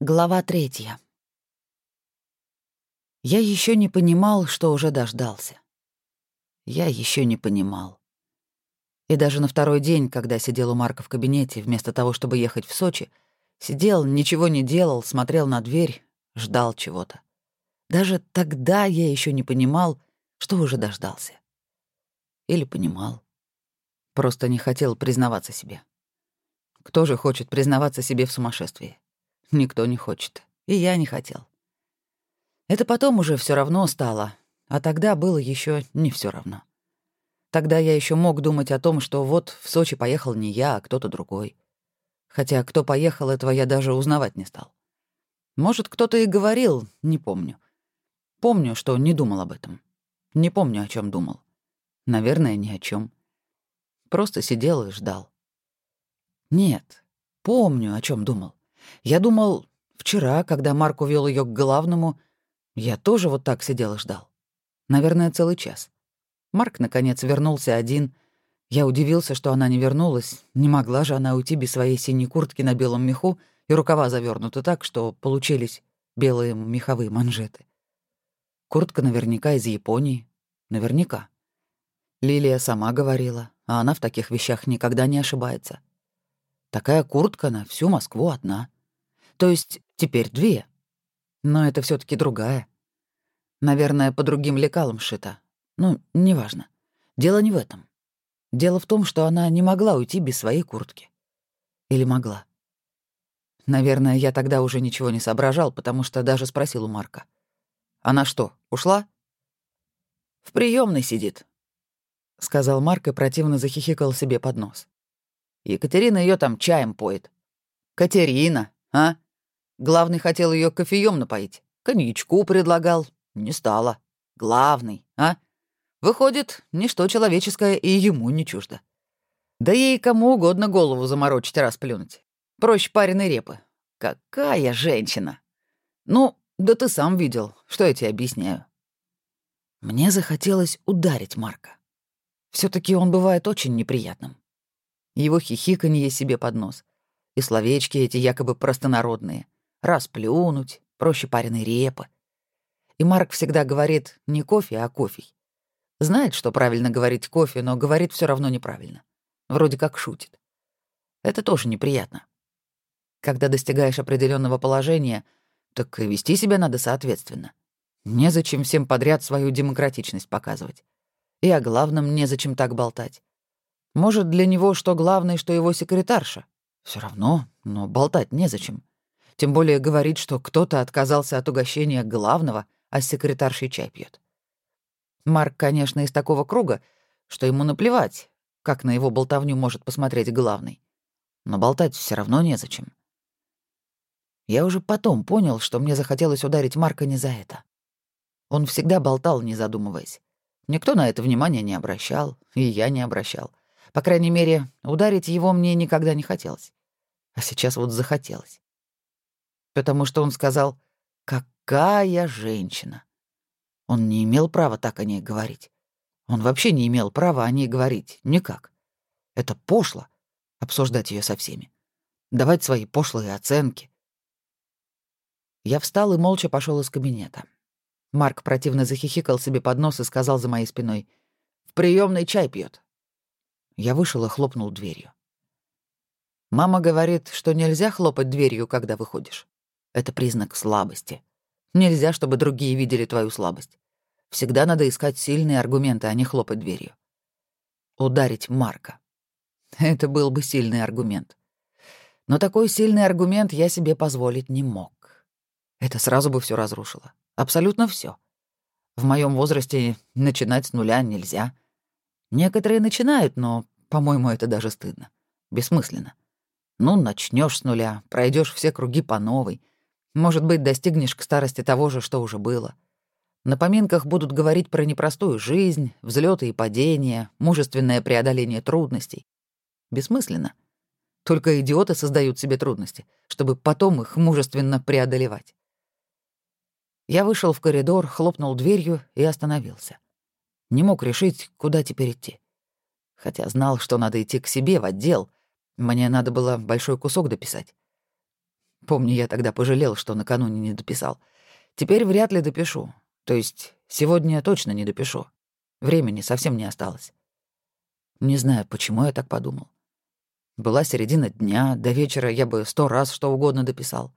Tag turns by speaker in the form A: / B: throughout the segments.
A: Глава третья. Я еще не понимал, что уже дождался. Я еще не понимал. И даже на второй день, когда сидел у Марка в кабинете, вместо того, чтобы ехать в Сочи, сидел, ничего не делал, смотрел на дверь, ждал чего-то. Даже тогда я еще не понимал, что уже дождался. Или понимал. Просто не хотел признаваться себе. Кто же хочет признаваться себе в сумасшествии? Никто не хочет. И я не хотел. Это потом уже все равно стало, а тогда было еще не все равно. Тогда я еще мог думать о том, что вот в Сочи поехал не я, а кто-то другой. Хотя кто поехал, этого я даже узнавать не стал. Может, кто-то и говорил, не помню. Помню, что не думал об этом. Не помню, о чем думал. Наверное, ни о чем. Просто сидел и ждал. Нет, помню, о чем думал. Я думал, вчера, когда Марк увел ее к главному, я тоже вот так сидел и ждал. Наверное, целый час. Марк, наконец, вернулся один. Я удивился, что она не вернулась. Не могла же она уйти без своей синей куртки на белом меху и рукава завернуты так, что получились белые меховые манжеты. Куртка наверняка из Японии. Наверняка. Лилия сама говорила, а она в таких вещах никогда не ошибается. Такая куртка на всю Москву одна. То есть теперь две. Но это все таки другая. Наверное, по другим лекалам шита. Ну, неважно. Дело не в этом. Дело в том, что она не могла уйти без своей куртки. Или могла. Наверное, я тогда уже ничего не соображал, потому что даже спросил у Марка. «Она что, ушла?» «В приемной сидит», — сказал Марк и противно захихикал себе под нос. «Екатерина ее там чаем поет». «Катерина, а?» Главный хотел ее кофеем напоить. Коньячку предлагал. Не стало. Главный, а? Выходит, ничто человеческое и ему не чуждо. Да ей кому угодно голову заморочить, расплюнуть. Проще пареной репы. Какая женщина! Ну, да ты сам видел, что я тебе объясняю. Мне захотелось ударить Марка. все таки он бывает очень неприятным. Его хихиканье себе под нос. И словечки эти якобы простонародные — расплюнуть, проще пареной репы. И Марк всегда говорит не кофе, а кофе. Знает, что правильно говорить кофе, но говорит все равно неправильно. Вроде как шутит. Это тоже неприятно. Когда достигаешь определенного положения, так и вести себя надо соответственно. Незачем всем подряд свою демократичность показывать. И о главном незачем так болтать. Может, для него что главное, что его секретарша. Все равно, но болтать незачем. Тем более говорит, что кто-то отказался от угощения главного, а секретаршей чай пьет. Марк, конечно, из такого круга, что ему наплевать, как на его болтовню может посмотреть главный. Но болтать все равно незачем. Я уже потом понял, что мне захотелось ударить Марка не за это. Он всегда болтал, не задумываясь. Никто на это внимания не обращал, и я не обращал. По крайней мере, ударить его мне никогда не хотелось. А сейчас вот захотелось потому что он сказал «какая женщина». Он не имел права так о ней говорить. Он вообще не имел права о ней говорить. Никак. Это пошло — обсуждать ее со всеми. Давать свои пошлые оценки. Я встал и молча пошел из кабинета. Марк противно захихикал себе под нос и сказал за моей спиной «В приемный чай пьет. Я вышел и хлопнул дверью. Мама говорит, что нельзя хлопать дверью, когда выходишь. Это признак слабости. Нельзя, чтобы другие видели твою слабость. Всегда надо искать сильные аргументы, а не хлопать дверью. Ударить Марка. Это был бы сильный аргумент. Но такой сильный аргумент я себе позволить не мог. Это сразу бы все разрушило. Абсолютно все. В моем возрасте начинать с нуля нельзя. Некоторые начинают, но, по-моему, это даже стыдно. Бессмысленно. Ну, начнешь с нуля, пройдешь все круги по новой — может быть, достигнешь к старости того же, что уже было. На поминках будут говорить про непростую жизнь, взлеты и падения, мужественное преодоление трудностей. Бессмысленно. Только идиоты создают себе трудности, чтобы потом их мужественно преодолевать. Я вышел в коридор, хлопнул дверью и остановился. Не мог решить, куда теперь идти. Хотя знал, что надо идти к себе в отдел. Мне надо было большой кусок дописать. Помню, я тогда пожалел, что накануне не дописал. Теперь вряд ли допишу. То есть сегодня точно не допишу. Времени совсем не осталось. Не знаю, почему я так подумал. Была середина дня, до вечера я бы сто раз что угодно дописал.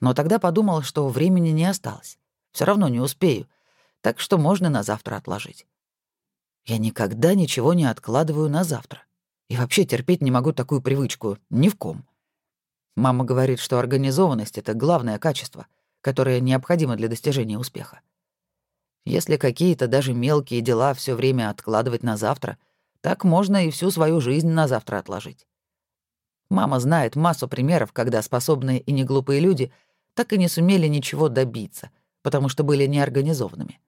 A: Но тогда подумал, что времени не осталось. Все равно не успею, так что можно на завтра отложить. Я никогда ничего не откладываю на завтра. И вообще терпеть не могу такую привычку, ни в ком. Мама говорит, что организованность — это главное качество, которое необходимо для достижения успеха. Если какие-то даже мелкие дела все время откладывать на завтра, так можно и всю свою жизнь на завтра отложить. Мама знает массу примеров, когда способные и неглупые люди так и не сумели ничего добиться, потому что были неорганизованными.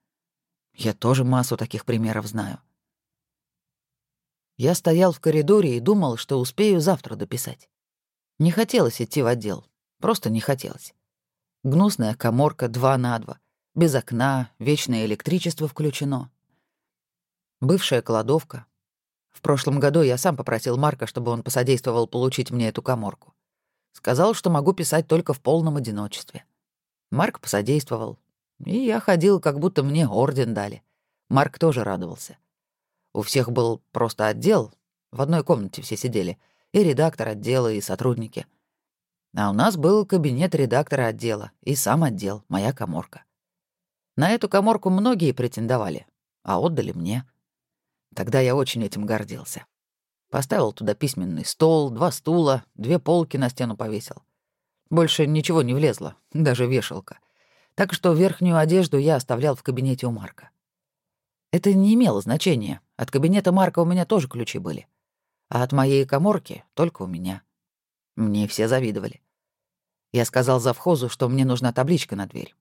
A: Я тоже массу таких примеров знаю. Я стоял в коридоре и думал, что успею завтра дописать. Не хотелось идти в отдел, просто не хотелось. Гнусная коморка два на два, без окна, вечное электричество включено. Бывшая кладовка. В прошлом году я сам попросил Марка, чтобы он посодействовал получить мне эту коморку. Сказал, что могу писать только в полном одиночестве. Марк посодействовал, и я ходил, как будто мне орден дали. Марк тоже радовался. У всех был просто отдел, в одной комнате все сидели, и редактор отдела, и сотрудники. А у нас был кабинет редактора отдела и сам отдел, моя коморка. На эту коморку многие претендовали, а отдали мне. Тогда я очень этим гордился. Поставил туда письменный стол, два стула, две полки на стену повесил. Больше ничего не влезло, даже вешалка. Так что верхнюю одежду я оставлял в кабинете у Марка. Это не имело значения. От кабинета Марка у меня тоже ключи были. А от моей коморки только у меня. Мне все завидовали. Я сказал завхозу, что мне нужна табличка на дверь.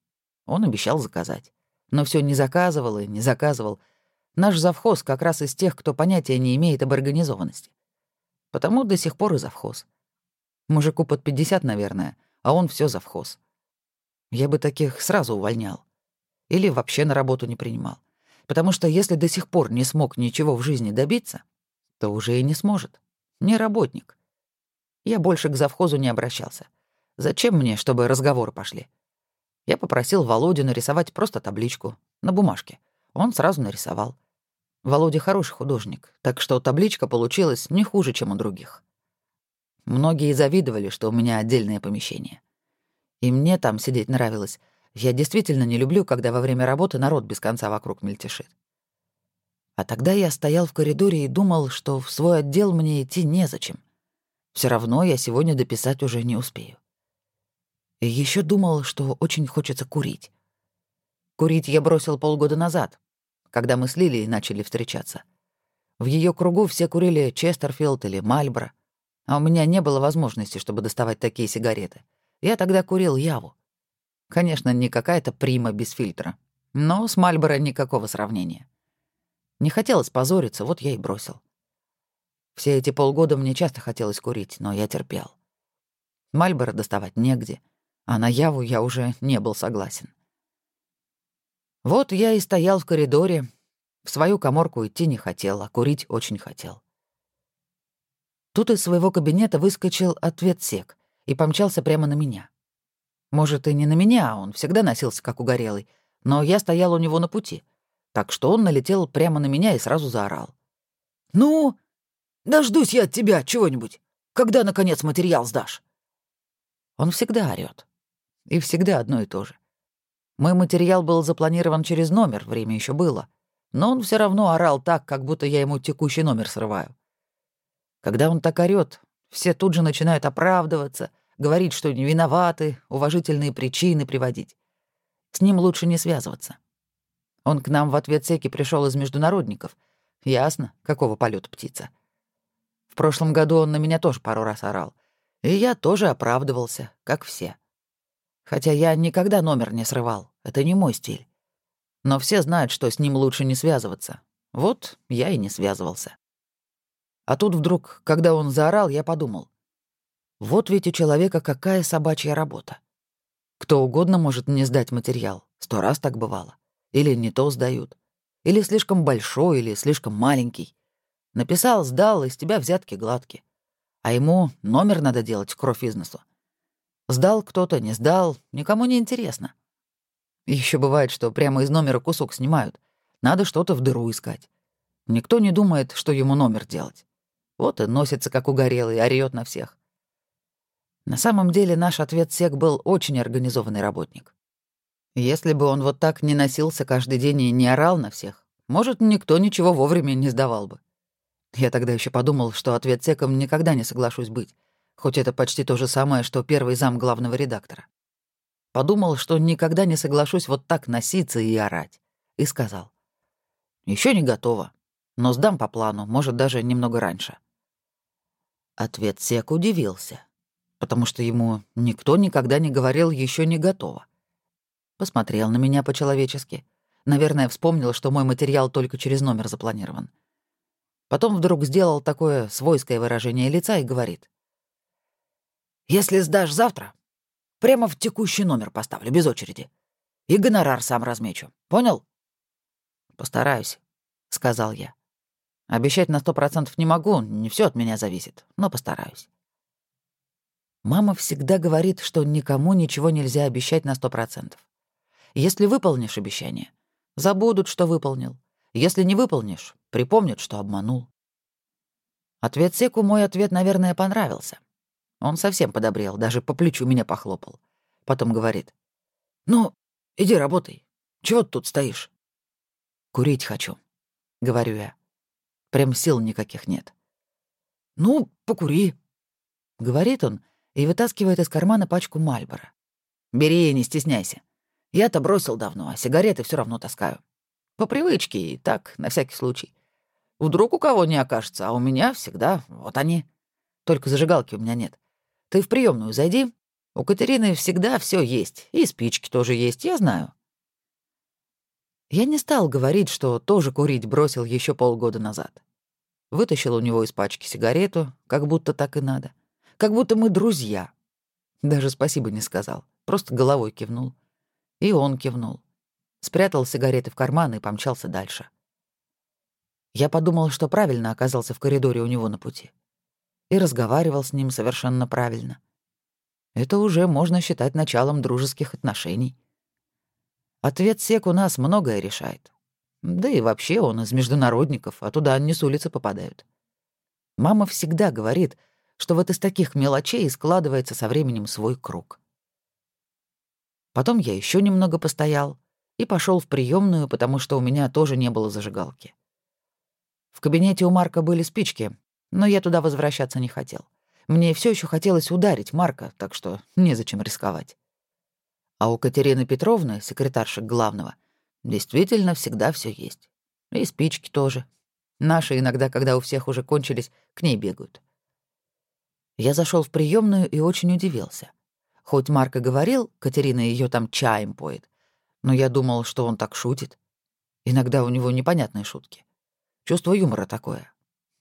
A: Он обещал заказать. Но все не заказывал и не заказывал. Наш завхоз как раз из тех, кто понятия не имеет об организованности. Потому до сих пор и завхоз. Мужику под 50, наверное, а он все завхоз. Я бы таких сразу увольнял. Или вообще на работу не принимал. Потому что если до сих пор не смог ничего в жизни добиться, то уже и не сможет. Не работник. Я больше к завхозу не обращался. Зачем мне, чтобы разговоры пошли? Я попросил Володю нарисовать просто табличку на бумажке. Он сразу нарисовал. Володя хороший художник, так что табличка получилась не хуже, чем у других. Многие завидовали, что у меня отдельное помещение. И мне там сидеть нравилось, я действительно не люблю, когда во время работы народ без конца вокруг мельтешит. А тогда я стоял в коридоре и думал, что в свой отдел мне идти незачем. Все равно я сегодня дописать уже не успею. И еще думал, что очень хочется курить. Курить я бросил полгода назад, когда мы с Лилией начали встречаться. В ее кругу все курили Честерфилд или Мальборо, а у меня не было возможности, чтобы доставать такие сигареты. Я тогда курил Яву. Конечно, не какая-то прима без фильтра, но с Мальборо никакого сравнения. Не хотелось позориться, вот я и бросил. Все эти полгода мне часто хотелось курить, но я терпел. Мальборо доставать негде, а на Яву я уже не был согласен. Вот я и стоял в коридоре, в свою коморку идти не хотел, а курить очень хотел. Тут из своего кабинета выскочил ответсек и помчался прямо на меня. Может, и не на меня, он всегда носился как угорелый, но я стоял у него на пути, так что он налетел прямо на меня и сразу заорал. «Ну, дождусь я от тебя чего-нибудь. Когда, наконец, материал сдашь?» Он всегда орёт. И всегда одно и то же. Мой материал был запланирован через номер, время еще было. Но он все равно орал так, как будто я ему текущий номер срываю. Когда он так орёт, все тут же начинают оправдываться, говорить, что не виноваты, уважительные причины приводить. С ним лучше не связываться. Он к нам в ответ секи пришел из международников. Ясно, какого полета птица. В прошлом году он на меня тоже пару раз орал. И я тоже оправдывался, как все. Хотя я никогда номер не срывал, это не мой стиль. Но все знают, что с ним лучше не связываться. Вот я и не связывался. А тут вдруг, когда он заорал, я подумал. Вот ведь у человека какая собачья работа. Кто угодно может не сдать материал. Сто раз так бывало. Или не то сдают. Или слишком большой, или слишком маленький. Написал, сдал, из тебя взятки гладкие. А ему номер надо делать, кровь из носу. Сдал кто-то, не сдал, никому не интересно. Еще бывает, что прямо из номера кусок снимают. Надо что-то в дыру искать. Никто не думает, что ему номер делать. Вот и носится, как угорелый, орёт на всех. На самом деле наш ответ сек был очень организованный работник. Если бы он вот так не носился каждый день и не орал на всех, может, никто ничего вовремя не сдавал бы. Я тогда еще подумал, что ответ секом никогда не соглашусь быть, хоть это почти то же самое, что первый зам главного редактора. Подумал, что никогда не соглашусь вот так носиться и орать. И сказал. еще не готово, но сдам по плану, может, даже немного раньше. Ответ Сек удивился, потому что ему никто никогда не говорил еще не готово. Посмотрел на меня по-человечески. Наверное, вспомнил, что мой материал только через номер запланирован. Потом вдруг сделал такое свойское выражение лица и говорит. «Если сдашь завтра, прямо в текущий номер поставлю, без очереди. И гонорар сам размечу. Понял?» «Постараюсь», — сказал я. Обещать на сто процентов не могу, не все от меня зависит, но постараюсь. Мама всегда говорит, что никому ничего нельзя обещать на сто процентов. Если выполнишь обещание, забудут, что выполнил. Если не выполнишь, припомнят, что обманул. Ответ Секу мой ответ, наверное, понравился. Он совсем подобрел, даже по плечу меня похлопал. Потом говорит. «Ну, иди работай. Чего ты тут стоишь?» «Курить хочу», — говорю я. Прям сил никаких нет. «Ну, покури», — говорит он и вытаскивает из кармана пачку Мальбора. «Бери, не стесняйся. Я-то бросил давно, а сигареты все равно таскаю. По привычке и так, на всякий случай. Вдруг у кого не окажется, а у меня всегда вот они. Только зажигалки у меня нет. Ты в приемную зайди. У Катерины всегда все есть, и спички тоже есть, я знаю. Я не стал говорить, что тоже курить бросил еще полгода назад. Вытащил у него из пачки сигарету, как будто так и надо. Как будто мы друзья. Даже спасибо не сказал, просто головой кивнул. И он кивнул. Спрятал сигареты в карман и помчался дальше. Я подумал, что правильно оказался в коридоре у него на пути. И разговаривал с ним совершенно правильно. Это уже можно считать началом дружеских отношений. Ответ СЕК у нас многое решает. Да и вообще он из международников, а туда не с улицы попадают. Мама всегда говорит, что вот из таких мелочей складывается со временем свой круг. Потом я еще немного постоял и пошел в приемную, потому что у меня тоже не было зажигалки. В кабинете у Марка были спички, но я туда возвращаться не хотел. Мне все еще хотелось ударить Марка, так что незачем рисковать. А у Катерины Петровны, секретарши главного, действительно всегда все есть. И спички тоже. Наши иногда, когда у всех уже кончились, к ней бегают. Я зашел в приемную и очень удивился. Хоть Марк и говорил, Катерина ее там чаем поет, но я думал, что он так шутит. Иногда у него непонятные шутки. Чувство юмора такое.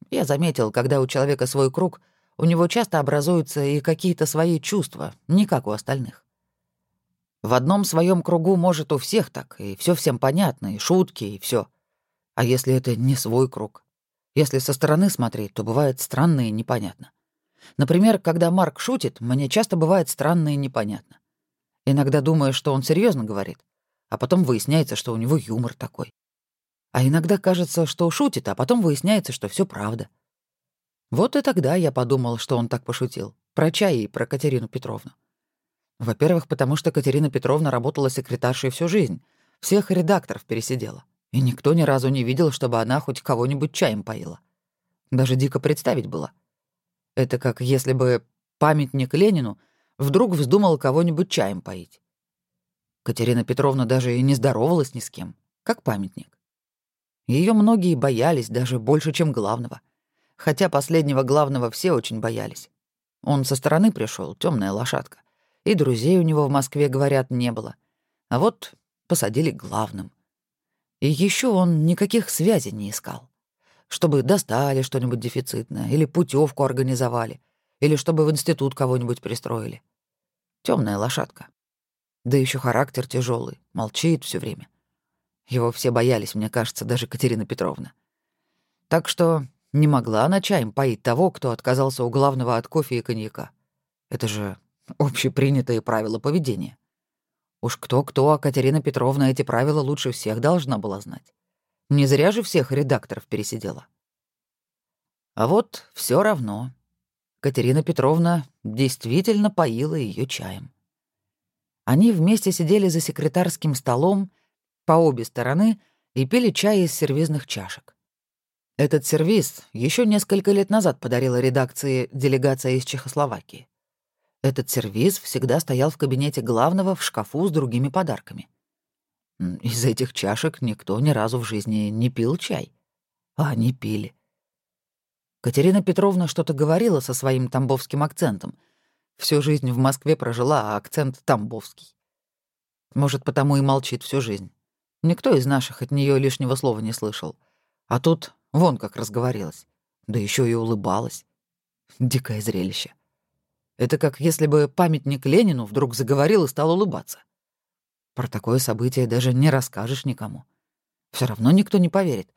A: Я заметил, когда у человека свой круг, у него часто образуются и какие-то свои чувства, не как у остальных. В одном своем кругу может у всех так, и все всем понятно, и шутки, и все. А если это не свой круг? Если со стороны смотреть, то бывает странно и непонятно. Например, когда Марк шутит, мне часто бывает странно и непонятно. Иногда думаю, что он серьезно говорит, а потом выясняется, что у него юмор такой. А иногда кажется, что шутит, а потом выясняется, что все правда. Вот и тогда я подумал, что он так пошутил. Про чай и про Катерину Петровну. Во-первых, потому что Катерина Петровна работала секретаршей всю жизнь, всех редакторов пересидела, и никто ни разу не видел, чтобы она хоть кого-нибудь чаем поила. Даже дико представить было. Это как если бы памятник Ленину вдруг вздумал кого-нибудь чаем поить. Катерина Петровна даже и не здоровалась ни с кем, как памятник. Ее многие боялись даже больше, чем главного. Хотя последнего главного все очень боялись. Он со стороны пришел, темная лошадка. И друзей у него в Москве, говорят, не было. А вот посадили главным. И еще он никаких связей не искал. Чтобы достали что-нибудь дефицитное, или путевку организовали, или чтобы в институт кого-нибудь пристроили. Темная лошадка. Да еще характер тяжелый, молчит все время. Его все боялись, мне кажется, даже Катерина Петровна. Так что не могла она чаем поить того, кто отказался у главного от кофе и коньяка. Это же Общепринятые правила поведения. Уж кто-кто, а Катерина Петровна эти правила лучше всех должна была знать. Не зря же всех редакторов пересидела. А вот все равно. Катерина Петровна действительно поила ее чаем. Они вместе сидели за секретарским столом по обе стороны и пили чай из сервизных чашек. Этот сервиз еще несколько лет назад подарила редакции делегация из Чехословакии. Этот сервиз всегда стоял в кабинете главного в шкафу с другими подарками. Из этих чашек никто ни разу в жизни не пил чай. А они пили. Катерина Петровна что-то говорила со своим тамбовским акцентом. Всю жизнь в Москве прожила, а акцент тамбовский. Может, потому и молчит всю жизнь. Никто из наших от нее лишнего слова не слышал. А тут вон как разговорилась. Да еще и улыбалась. Дикое зрелище. Это как если бы памятник Ленину вдруг заговорил и стал улыбаться. Про такое событие даже не расскажешь никому. Все равно никто не поверит.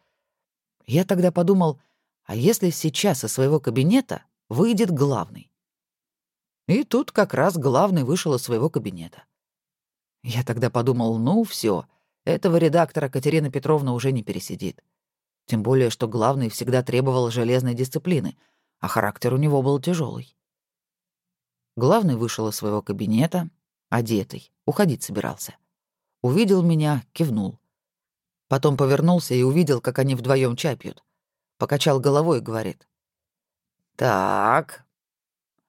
A: Я тогда подумал, а если сейчас из своего кабинета выйдет главный? И тут как раз главный вышел из своего кабинета. Я тогда подумал, ну все, этого редактора Катерина Петровна уже не пересидит. Тем более, что главный всегда требовал железной дисциплины, а характер у него был тяжелый. Главный вышел из своего кабинета, одетый, уходить собирался. Увидел меня, кивнул. Потом повернулся и увидел, как они вдвоем чай пьют. Покачал головой и говорит. «Так,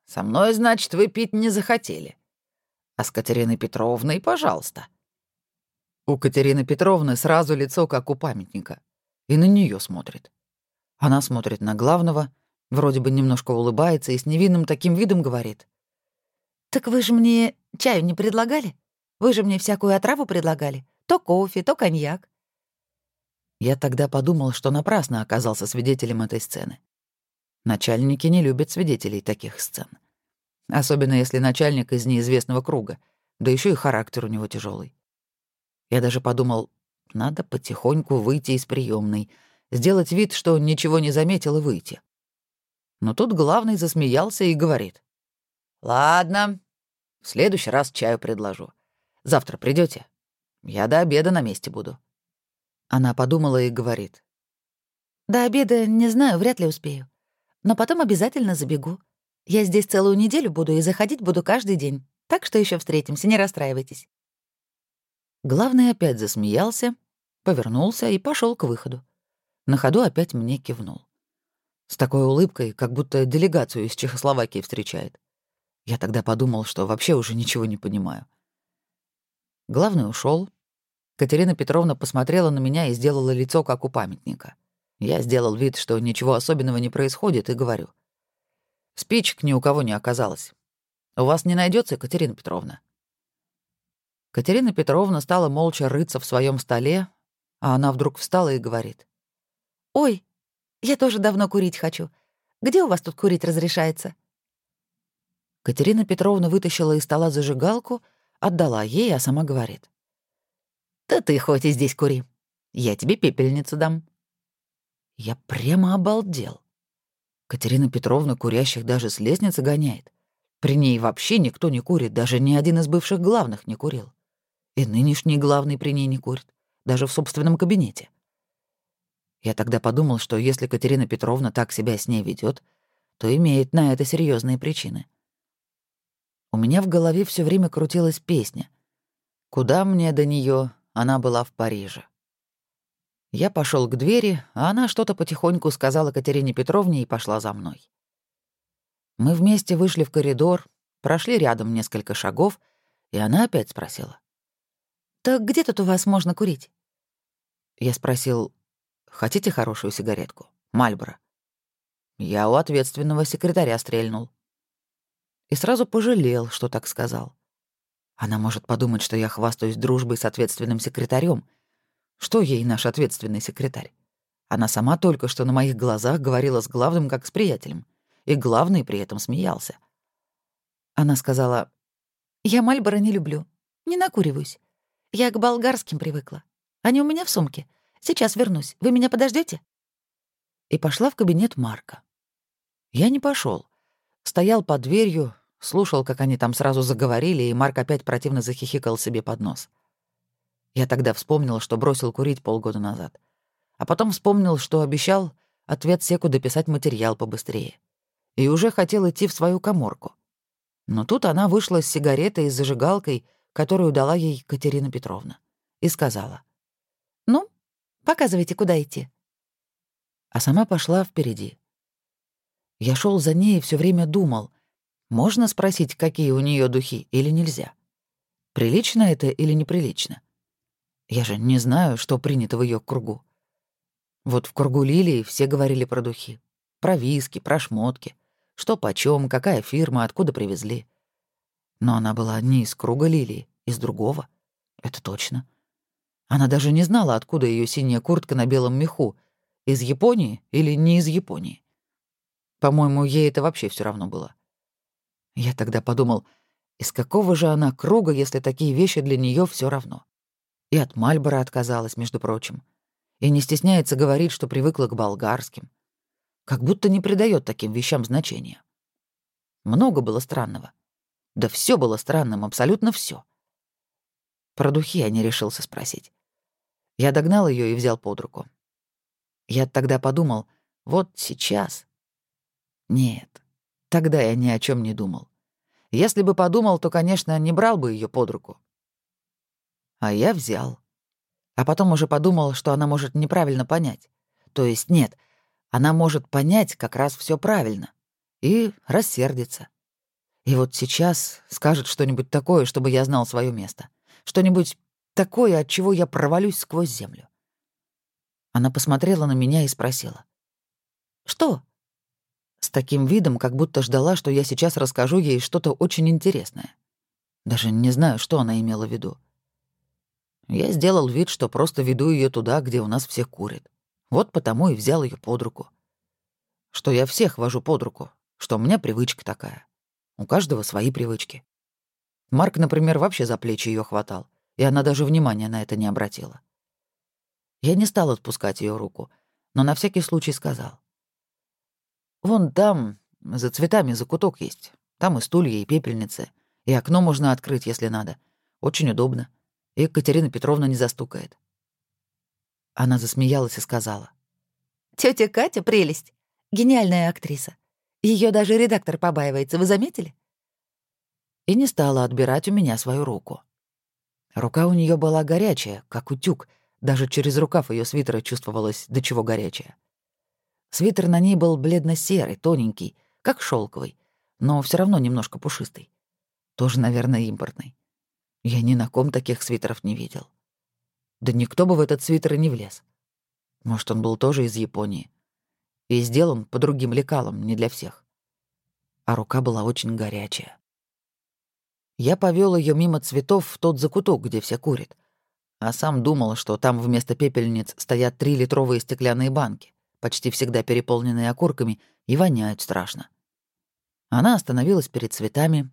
A: со мной, значит, вы пить не захотели. А с Катериной Петровной, пожалуйста». У Катерины Петровны сразу лицо, как у памятника, и на нее смотрит. Она смотрит на главного, вроде бы немножко улыбается и с невинным таким видом говорит. «Так вы же мне чаю не предлагали?» Вы же мне всякую отраву предлагали. То кофе, то коньяк. Я тогда подумал, что напрасно оказался свидетелем этой сцены. Начальники не любят свидетелей таких сцен. Особенно если начальник из неизвестного круга, да еще и характер у него тяжелый. Я даже подумал, надо потихоньку выйти из приемной, сделать вид, что ничего не заметил и выйти. Но тут главный засмеялся и говорит. «Ладно, в следующий раз чаю предложу. Завтра придете? Я до обеда на месте буду». Она подумала и говорит. «До обеда, не знаю, вряд ли успею. Но потом обязательно забегу. Я здесь целую неделю буду и заходить буду каждый день. Так что еще встретимся, не расстраивайтесь». Главный опять засмеялся, повернулся и пошел к выходу. На ходу опять мне кивнул. С такой улыбкой, как будто делегацию из Чехословакии встречает. Я тогда подумал, что вообще уже ничего не понимаю. Главный ушел. Катерина Петровна посмотрела на меня и сделала лицо, как у памятника. Я сделал вид, что ничего особенного не происходит, и говорю. Спичек ни у кого не оказалось. У вас не найдется, Катерина Петровна? Катерина Петровна стала молча рыться в своем столе, а она вдруг встала и говорит. «Ой, я тоже давно курить хочу. Где у вас тут курить разрешается?» Катерина Петровна вытащила из стола зажигалку — Отдала ей, а сама говорит. «Да ты хоть и здесь кури. Я тебе пепельницу дам». Я прямо обалдел. Катерина Петровна курящих даже с лестницы гоняет. При ней вообще никто не курит, даже ни один из бывших главных не курил. И нынешний главный при ней не курит, даже в собственном кабинете. Я тогда подумал, что если Катерина Петровна так себя с ней ведет, то имеет на это серьезные причины. У меня в голове все время крутилась песня. Куда мне до нее? Она была в Париже. Я пошел к двери, а она что-то потихоньку сказала Катерине Петровне и пошла за мной. Мы вместе вышли в коридор, прошли рядом несколько шагов, и она опять спросила. «Так где тут у вас можно курить?» Я спросил, «Хотите хорошую сигаретку? Мальборо?» Я у ответственного секретаря стрельнул и сразу пожалел, что так сказал. Она может подумать, что я хвастаюсь дружбой с ответственным секретарем. Что ей наш ответственный секретарь? Она сама только что на моих глазах говорила с главным как с приятелем, и главный при этом смеялся. Она сказала, «Я Мальборо не люблю, не накуриваюсь. Я к болгарским привыкла. Они у меня в сумке. Сейчас вернусь. Вы меня подождете? И пошла в кабинет Марка. Я не пошел. Стоял под дверью, слушал, как они там сразу заговорили, и Марк опять противно захихикал себе под нос. Я тогда вспомнил, что бросил курить полгода назад. А потом вспомнил, что обещал ответ Секу дописать материал побыстрее. И уже хотел идти в свою коморку. Но тут она вышла с сигаретой и зажигалкой, которую дала ей Катерина Петровна, и сказала. «Ну, показывайте, куда идти». А сама пошла впереди. Я шел за ней и все время думал, можно спросить, какие у нее духи, или нельзя? Прилично это или неприлично? Я же не знаю, что принято в ее кругу. Вот в кругу Лилии все говорили про духи. Про виски, про шмотки. Что почем, какая фирма, откуда привезли. Но она была не из круга Лилии, из другого. Это точно. Она даже не знала, откуда ее синяя куртка на белом меху. Из Японии или не из Японии. По-моему, ей это вообще все равно было. Я тогда подумал, из какого же она круга, если такие вещи для нее все равно? И от Мальбора отказалась, между прочим. И не стесняется говорить, что привыкла к болгарским. Как будто не придает таким вещам значения. Много было странного. Да все было странным, абсолютно все. Про духи я не решился спросить. Я догнал ее и взял под руку. Я тогда подумал, вот сейчас. Нет, тогда я ни о чем не думал. Если бы подумал, то, конечно, не брал бы ее под руку. А я взял. А потом уже подумал, что она может неправильно понять. То есть нет, она может понять как раз все правильно. И рассердится. И вот сейчас скажет что-нибудь такое, чтобы я знал свое место. Что-нибудь такое, от чего я провалюсь сквозь землю. Она посмотрела на меня и спросила. «Что?» С таким видом, как будто ждала, что я сейчас расскажу ей что-то очень интересное. Даже не знаю, что она имела в виду. Я сделал вид, что просто веду ее туда, где у нас все курят. Вот потому и взял ее под руку. Что я всех вожу под руку, что у меня привычка такая. У каждого свои привычки. Марк, например, вообще за плечи ее хватал, и она даже внимания на это не обратила. Я не стал отпускать ее руку, но на всякий случай сказал. «Вон там, за цветами, закуток есть. Там и стулья, и пепельницы, и окно можно открыть, если надо. Очень удобно и Екатерина Петровна не застукает. Она засмеялась и сказала. Тетя Катя — прелесть. Гениальная актриса. Ее даже редактор побаивается, вы заметили?» И не стала отбирать у меня свою руку. Рука у нее была горячая, как утюг, даже через рукав ее свитера чувствовалось, до чего горячая. Свитер на ней был бледно-серый, тоненький, как шелковый, но все равно немножко пушистый. Тоже, наверное, импортный. Я ни на ком таких свитеров не видел. Да никто бы в этот свитер и не влез. Может, он был тоже из Японии. И сделан по другим лекалам, не для всех. А рука была очень горячая. Я повел ее мимо цветов в тот закуток, где все курят. А сам думал, что там вместо пепельниц стоят три литровые стеклянные банки, почти всегда переполненные окурками, и воняют страшно. Она остановилась перед цветами,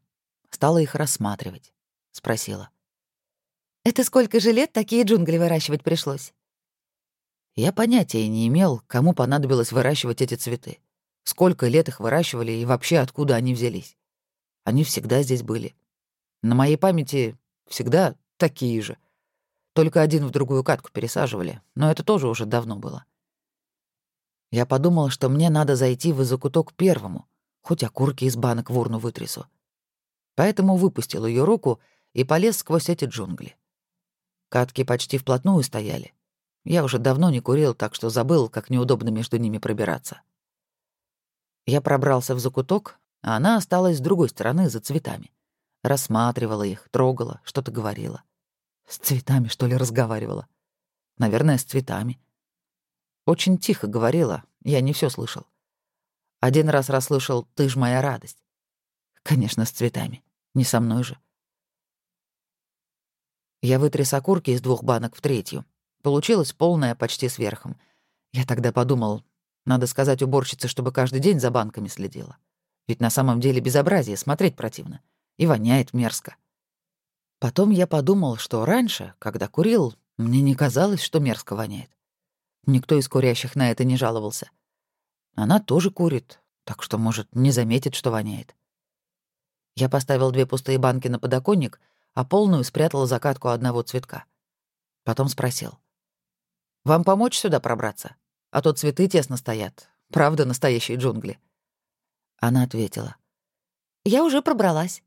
A: стала их рассматривать. — спросила. «Это сколько же лет такие джунгли выращивать пришлось?» Я понятия не имел, кому понадобилось выращивать эти цветы. Сколько лет их выращивали и вообще откуда они взялись. Они всегда здесь были. На моей памяти всегда такие же. Только один в другую катку пересаживали, но это тоже уже давно было. Я подумал, что мне надо зайти в закуток первому, хоть окурки из банок в урну вытрясу. Поэтому выпустил ее руку и полез сквозь эти джунгли. Катки почти вплотную стояли. Я уже давно не курил, так что забыл, как неудобно между ними пробираться. Я пробрался в закуток, а она осталась с другой стороны, за цветами. Рассматривала их, трогала, что-то говорила. С цветами, что ли, разговаривала? Наверное, с цветами. Очень тихо говорила, я не все слышал. Один раз расслышал «ты ж моя радость». Конечно, с цветами, не со мной же. Я вытряс окурки из двух банок в третью. Получилось полная почти сверхом. Я тогда подумал, надо сказать уборщице, чтобы каждый день за банками следила. Ведь на самом деле безобразие, смотреть противно. И воняет мерзко. Потом я подумал, что раньше, когда курил, мне не казалось, что мерзко воняет. Никто из курящих на это не жаловался. Она тоже курит, так что, может, не заметит, что воняет. Я поставил две пустые банки на подоконник, а полную спрятал закатку одного цветка. Потом спросил. «Вам помочь сюда пробраться? А то цветы тесно стоят. Правда, настоящие джунгли». Она ответила. «Я уже пробралась».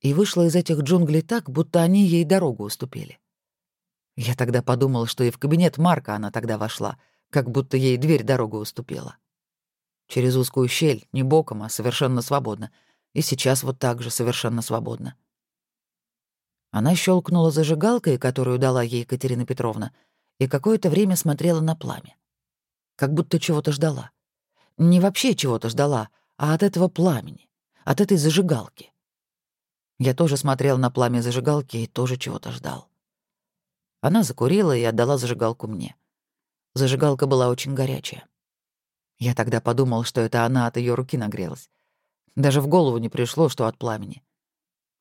A: И вышла из этих джунглей так, будто они ей дорогу уступили. Я тогда подумал, что и в кабинет Марка она тогда вошла, как будто ей дверь дорогу уступила. Через узкую щель, не боком, а совершенно свободно. И сейчас вот так же совершенно свободно. Она щелкнула зажигалкой, которую дала ей Екатерина Петровна, и какое-то время смотрела на пламя. Как будто чего-то ждала. Не вообще чего-то ждала, а от этого пламени, от этой зажигалки. Я тоже смотрел на пламя зажигалки и тоже чего-то ждал. Она закурила и отдала зажигалку мне. Зажигалка была очень горячая. Я тогда подумал, что это она от ее руки нагрелась. Даже в голову не пришло, что от пламени.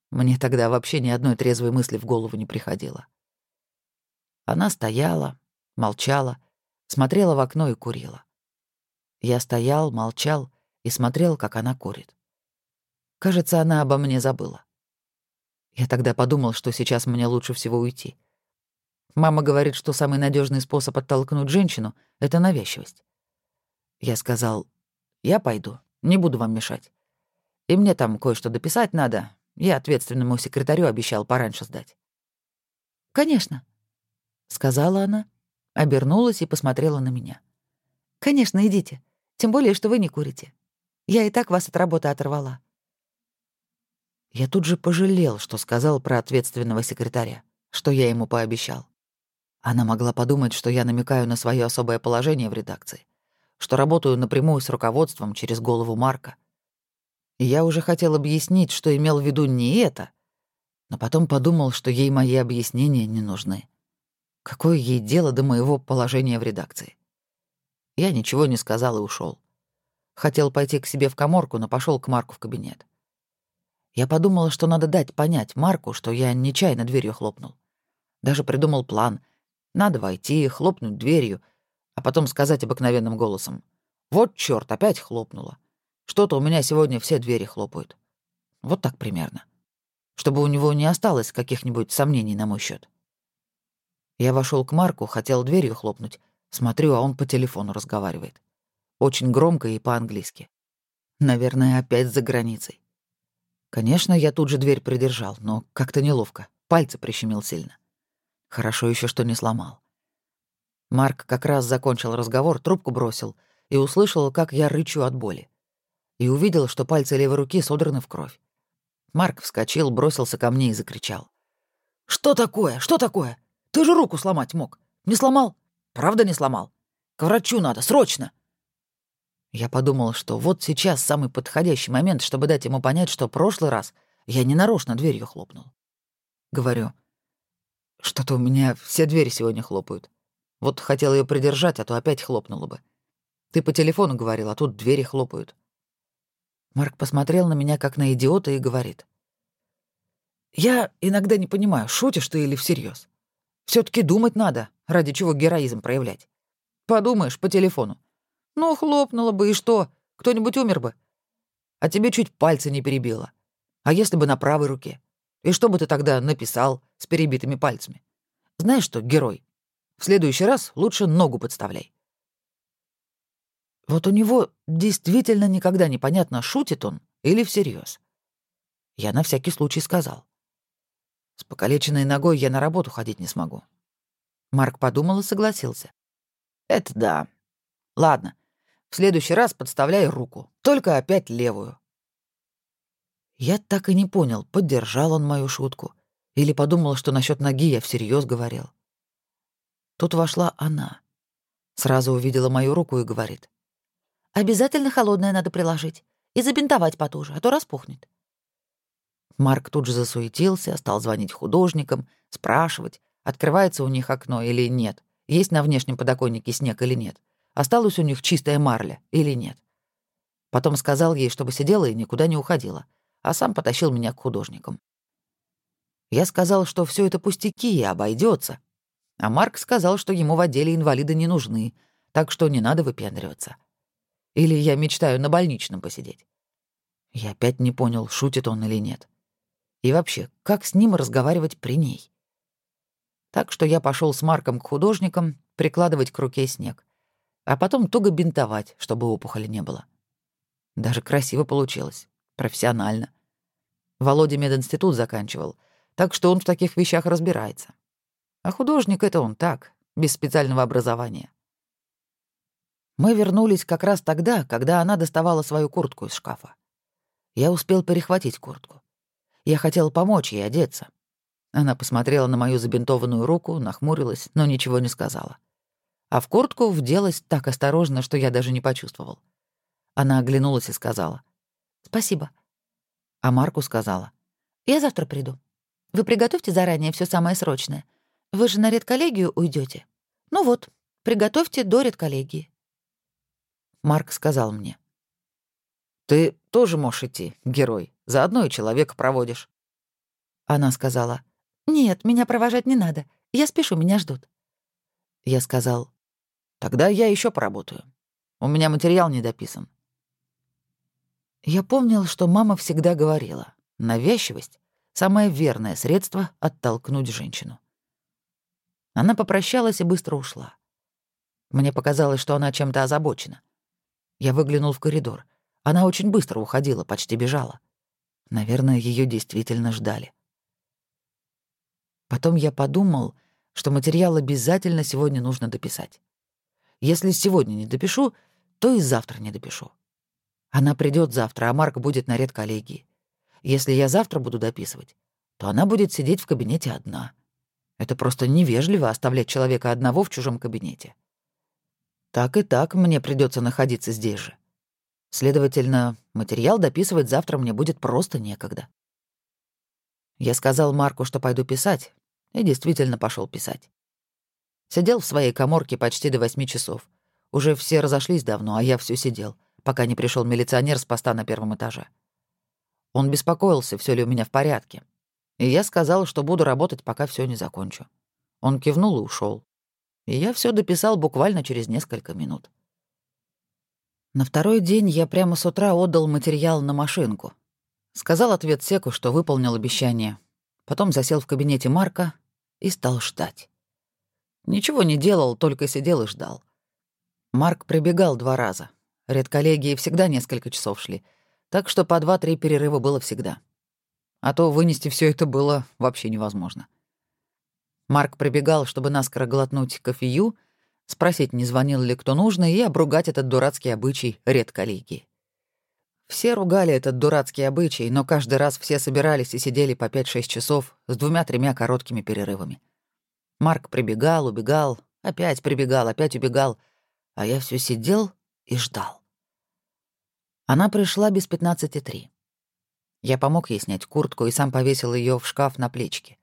A: Мне тогда вообще ни одной трезвой мысли в голову не приходило. Она стояла, молчала, смотрела в окно и курила. Я стоял, молчал и смотрел, как она курит. Кажется, она обо мне забыла. Я тогда подумал, что сейчас мне лучше всего уйти. Мама говорит, что самый надежный способ оттолкнуть женщину — это навязчивость. Я сказал, я пойду, не буду вам мешать. И мне там кое-что дописать надо. Я ответственному секретарю обещал пораньше сдать. «Конечно», — сказала она, обернулась и посмотрела на меня. «Конечно, идите. Тем более, что вы не курите. Я и так вас от работы оторвала». Я тут же пожалел, что сказал про ответственного секретаря, что я ему пообещал. Она могла подумать, что я намекаю на свое особое положение в редакции, что работаю напрямую с руководством через голову Марка. И я уже хотел объяснить, что имел в виду не это, но потом подумал, что ей мои объяснения не нужны. Какое ей дело до моего положения в редакции? Я ничего не сказал и ушел. Хотел пойти к себе в коморку, но пошел к Марку в кабинет. Я подумала, что надо дать понять Марку, что я нечаянно дверью хлопнул. Даже придумал план. Надо войти, хлопнуть дверью, а потом сказать обыкновенным голосом. «Вот чёрт, опять хлопнула. Что-то у меня сегодня все двери хлопают». Вот так примерно. Чтобы у него не осталось каких-нибудь сомнений на мой счет. Я вошел к Марку, хотел дверью хлопнуть. Смотрю, а он по телефону разговаривает. Очень громко и по-английски. Наверное, опять за границей. Конечно, я тут же дверь придержал, но как-то неловко. Пальцы прищемил сильно. Хорошо еще, что не сломал. Марк как раз закончил разговор, трубку бросил и услышал, как я рычу от боли. И увидел, что пальцы левой руки содраны в кровь. Марк вскочил, бросился ко мне и закричал. «Что такое? Что такое? Ты же руку сломать мог. Не сломал? Правда не сломал? К врачу надо, срочно!» Я подумал, что вот сейчас самый подходящий момент, чтобы дать ему понять, что прошлый раз я ненарочно дверью хлопнул. Говорю, что-то у меня все двери сегодня хлопают. Вот хотел ее придержать, а то опять хлопнуло бы. Ты по телефону говорил, а тут двери хлопают. Марк посмотрел на меня как на идиота и говорит. «Я иногда не понимаю, шутишь ты или всерьез. все таки думать надо, ради чего героизм проявлять. Подумаешь, по телефону. Ну, хлопнуло бы, и что? Кто-нибудь умер бы. А тебе чуть пальцы не перебило. А если бы на правой руке? И что бы ты тогда написал с перебитыми пальцами? Знаешь что, герой, в следующий раз лучше ногу подставляй. Вот у него действительно никогда не понятно, шутит он или всерьез. Я на всякий случай сказал. С покалеченной ногой я на работу ходить не смогу. Марк подумал и согласился. Это да. Ладно, в следующий раз подставляй руку, только опять левую. Я так и не понял, поддержал он мою шутку или подумал, что насчет ноги я всерьез говорил. Тут вошла она. Сразу увидела мою руку и говорит. «Обязательно холодное надо приложить и забинтовать потуже, а то распухнет». Марк тут же засуетился, стал звонить художникам, спрашивать, открывается у них окно или нет, есть на внешнем подоконнике снег или нет, осталась у них чистая марля или нет. Потом сказал ей, чтобы сидела и никуда не уходила — а сам потащил меня к художникам. Я сказал, что все это пустяки и обойдется, а Марк сказал, что ему в отделе инвалиды не нужны, так что не надо выпендриваться. Или я мечтаю на больничном посидеть. Я опять не понял, шутит он или нет. И вообще, как с ним разговаривать при ней? Так что я пошел с Марком к художникам прикладывать к руке снег, а потом туго бинтовать, чтобы опухоли не было. Даже красиво получилось, профессионально. Володя мединститут заканчивал, так что он в таких вещах разбирается. А художник — это он так, без специального образования. Мы вернулись как раз тогда, когда она доставала свою куртку из шкафа. Я успел перехватить куртку. Я хотел помочь ей одеться. Она посмотрела на мою забинтованную руку, нахмурилась, но ничего не сказала. А в куртку вделась так осторожно, что я даже не почувствовал. Она оглянулась и сказала. «Спасибо». А Марку сказала. «Я завтра приду. Вы приготовьте заранее все самое срочное. Вы же на редколлегию уйдете. Ну вот, приготовьте до редколлегии». Марк сказал мне. «Ты тоже можешь идти, герой. Заодно и человека проводишь». Она сказала. «Нет, меня провожать не надо. Я спешу, меня ждут». Я сказал. «Тогда я еще поработаю. У меня материал не дописан». Я помнил, что мама всегда говорила. Навязчивость — самое верное средство оттолкнуть женщину. Она попрощалась и быстро ушла. Мне показалось, что она чем-то озабочена. Я выглянул в коридор. Она очень быстро уходила, почти бежала. Наверное, ее действительно ждали. Потом я подумал, что материал обязательно сегодня нужно дописать. Если сегодня не допишу, то и завтра не допишу. Она придет завтра, а Марк будет на редколлегии. Если я завтра буду дописывать, то она будет сидеть в кабинете одна. Это просто невежливо оставлять человека одного в чужом кабинете. Так и так мне придется находиться здесь же. Следовательно, материал дописывать завтра мне будет просто некогда. Я сказал Марку, что пойду писать, и действительно пошел писать. Сидел в своей коморке почти до восьми часов. Уже все разошлись давно, а я все сидел, пока не пришел милиционер с поста на первом этаже. Он беспокоился, все ли у меня в порядке. И я сказал, что буду работать, пока все не закончу. Он кивнул и ушел. И я все дописал буквально через несколько минут. На второй день я прямо с утра отдал материал на машинку. Сказал ответ Секу, что выполнил обещание. Потом засел в кабинете Марка и стал ждать. Ничего не делал, только сидел и ждал. Марк прибегал два раза. Редколлегии всегда несколько часов шли, так что по два-три перерыва было всегда. А то вынести все это было вообще невозможно. Марк прибегал, чтобы наскоро глотнуть кофею, спросить, не звонил ли кто нужно, и обругать этот дурацкий обычай редколлегии. Все ругали этот дурацкий обычай, но каждый раз все собирались и сидели по 5-6 часов с двумя-тремя короткими перерывами. Марк прибегал, убегал, опять прибегал, опять убегал, а я все сидел и ждал. Она пришла без пятнадцати три. Я помог ей снять куртку и сам повесил ее в шкаф на плечики.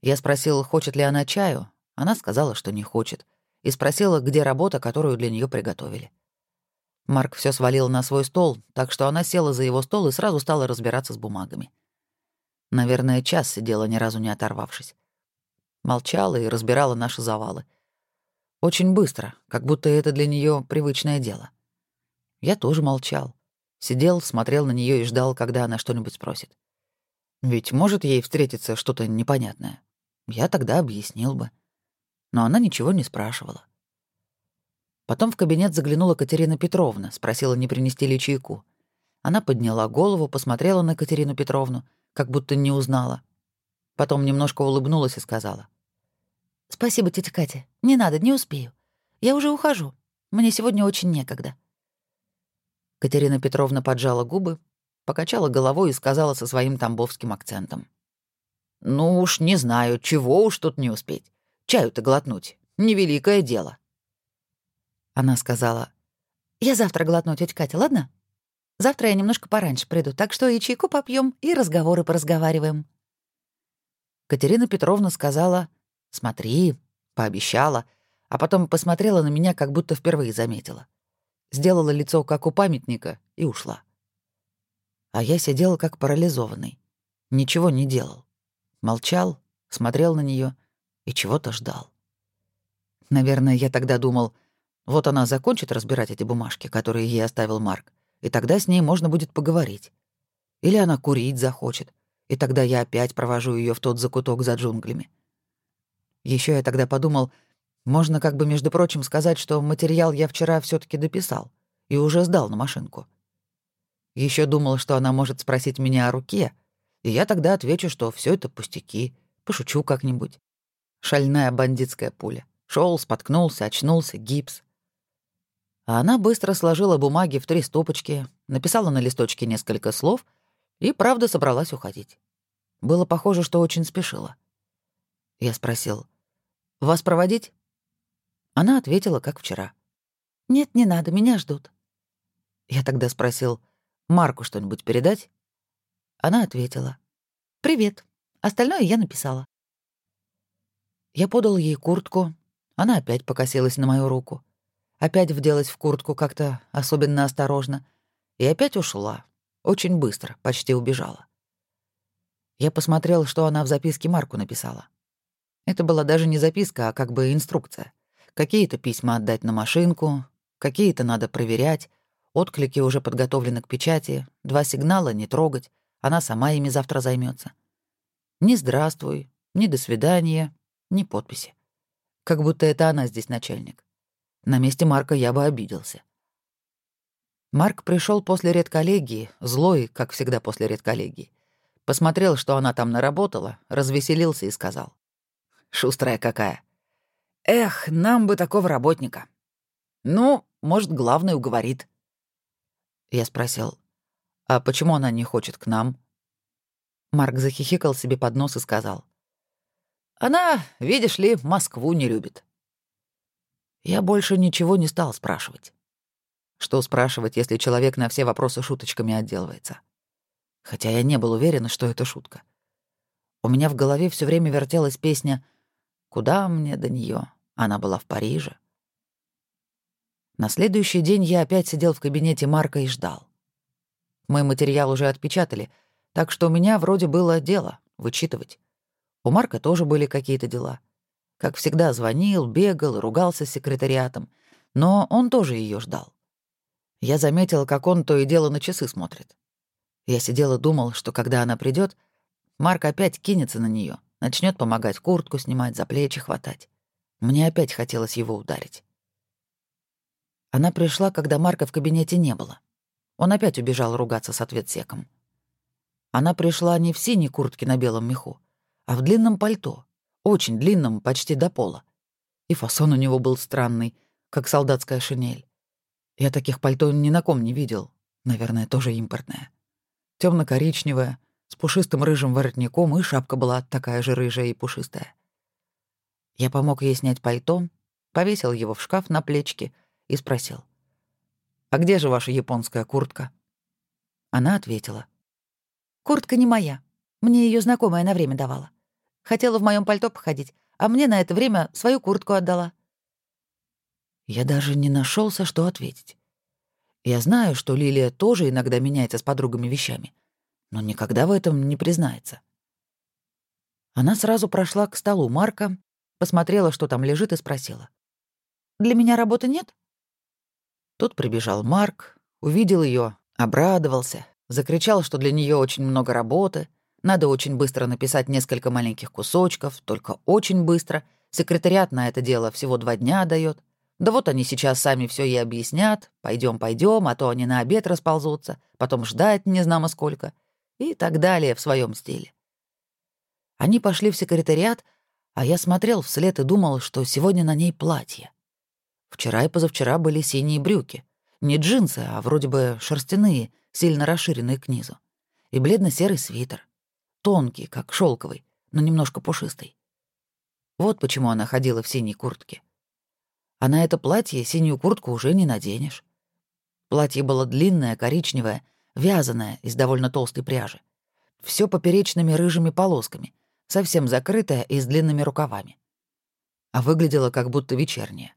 A: Я спросил, хочет ли она чаю. Она сказала, что не хочет, и спросила, где работа, которую для нее приготовили. Марк все свалил на свой стол, так что она села за его стол и сразу стала разбираться с бумагами. Наверное, час сидела, ни разу не оторвавшись. Молчала и разбирала наши завалы. Очень быстро, как будто это для нее привычное дело. Я тоже молчал. Сидел, смотрел на нее и ждал, когда она что-нибудь спросит. Ведь может ей встретиться что-то непонятное. Я тогда объяснил бы. Но она ничего не спрашивала. Потом в кабинет заглянула Катерина Петровна, спросила, не принести ли чайку. Она подняла голову, посмотрела на Катерину Петровну, как будто не узнала. Потом немножко улыбнулась и сказала. «Спасибо, тетя Катя. Не надо, не успею. Я уже ухожу. Мне сегодня очень некогда». Катерина Петровна поджала губы, покачала головой и сказала со своим тамбовским акцентом. «Ну уж не знаю, чего уж тут не успеть. Чаю-то глотнуть. Невеликое дело». Она сказала, «Я завтра глотну, тетя Катя, ладно? Завтра я немножко пораньше приду, так что и чайку попьем, и разговоры поразговариваем». Катерина Петровна сказала, «Смотри», пообещала, а потом посмотрела на меня, как будто впервые заметила. Сделала лицо, как у памятника, и ушла. А я сидел как парализованный. Ничего не делал. Молчал, смотрел на нее и чего-то ждал. Наверное, я тогда думал, вот она закончит разбирать эти бумажки, которые ей оставил Марк, и тогда с ней можно будет поговорить. Или она курить захочет, и тогда я опять провожу ее в тот закуток за джунглями. Еще я тогда подумал, можно как бы, между прочим, сказать, что материал я вчера все таки дописал и уже сдал на машинку. Еще думал, что она может спросить меня о руке, и я тогда отвечу, что все это пустяки, пошучу как-нибудь. Шальная бандитская пуля. Шел, споткнулся, очнулся, гипс. А она быстро сложила бумаги в три стопочки, написала на листочке несколько слов и, правда, собралась уходить. Было похоже, что очень спешила. Я спросил, «Вас проводить?» Она ответила, как вчера. «Нет, не надо, меня ждут». Я тогда спросил, «Марку что-нибудь передать?» Она ответила, «Привет. Остальное я написала». Я подал ей куртку. Она опять покосилась на мою руку. Опять вделась в куртку как-то особенно осторожно. И опять ушла. Очень быстро, почти убежала. Я посмотрел, что она в записке Марку написала. Это была даже не записка, а как бы инструкция. Какие-то письма отдать на машинку, какие-то надо проверять, отклики уже подготовлены к печати, два сигнала не трогать, она сама ими завтра займется. Ни «здравствуй», ни «до свидания», ни подписи. Как будто это она здесь начальник. На месте Марка я бы обиделся. Марк пришел после редколлегии, злой, как всегда после редколлегии. Посмотрел, что она там наработала, развеселился и сказал. «Шустрая какая. Эх, нам бы такого работника. Ну, может, главный уговорит». Я спросил, «А почему она не хочет к нам?» Марк захихикал себе под нос и сказал, «Она, видишь ли, Москву не любит». Я больше ничего не стал спрашивать. Что спрашивать, если человек на все вопросы шуточками отделывается? Хотя я не был уверен, что это шутка. У меня в голове все время вертелась песня «Куда мне до нее? Она была в Париже. На следующий день я опять сидел в кабинете Марка и ждал. Мой материал уже отпечатали, так что у меня вроде было дело — вычитывать. У Марка тоже были какие-то дела. Как всегда, звонил, бегал, ругался с секретариатом, но он тоже ее ждал. Я заметил, как он то и дело на часы смотрит. Я сидел и думал, что когда она придет, Марк опять кинется на нее, начнет помогать куртку снимать, за плечи хватать. Мне опять хотелось его ударить. Она пришла, когда Марка в кабинете не было. Он опять убежал ругаться с ответсеком. Она пришла не в синей куртке на белом меху, а в длинном пальто, очень длинном, почти до пола. И фасон у него был странный, как солдатская шинель. Я таких пальто ни на ком не видел, наверное, тоже импортное. темно коричневое с пушистым рыжим воротником, и шапка была такая же рыжая и пушистая. Я помог ей снять пальто, повесил его в шкаф на плечики и спросил. «А где же ваша японская куртка?» Она ответила. «Куртка не моя. Мне ее знакомая на время давала. Хотела в моем пальто походить, а мне на это время свою куртку отдала». Я даже не нашелся, что ответить. Я знаю, что Лилия тоже иногда меняется с подругами вещами, но никогда в этом не признается. Она сразу прошла к столу Марка, посмотрела, что там лежит, и спросила. «Для меня работы нет?» Тут прибежал Марк, увидел ее, обрадовался, закричал, что для нее очень много работы, надо очень быстро написать несколько маленьких кусочков, только очень быстро. Секретариат на это дело всего два дня дает. Да вот они сейчас сами все и объяснят. Пойдем, пойдем, а то они на обед расползутся, потом ждать не знамо сколько. И так далее в своем стиле. Они пошли в секретариат, а я смотрел вслед и думал, что сегодня на ней платье. Вчера и позавчера были синие брюки. Не джинсы, а вроде бы шерстяные, сильно расширенные к низу. И бледно-серый свитер. Тонкий, как шелковый, но немножко пушистый. Вот почему она ходила в синей куртке. А на это платье синюю куртку уже не наденешь. Платье было длинное, коричневое, вязаное из довольно толстой пряжи. Все поперечными рыжими полосками, совсем закрытая и с длинными рукавами. А выглядела как будто вечерняя.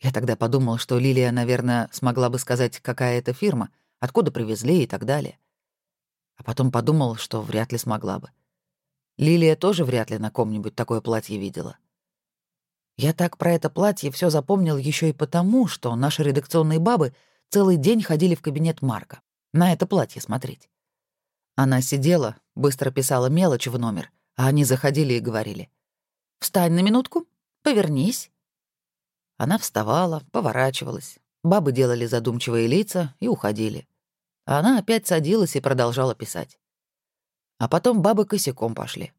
A: Я тогда подумал, что Лилия, наверное, смогла бы сказать, какая это фирма, откуда привезли и так далее. А потом подумал, что вряд ли смогла бы. Лилия тоже вряд ли на ком-нибудь такое платье видела. Я так про это платье все запомнил еще и потому, что наши редакционные бабы целый день ходили в кабинет Марка на это платье смотреть. Она сидела, быстро писала мелочь в номер, а они заходили и говорили. «Встань на минутку, повернись». Она вставала, поворачивалась. Бабы делали задумчивые лица и уходили. Она опять садилась и продолжала писать. А потом бабы косяком пошли.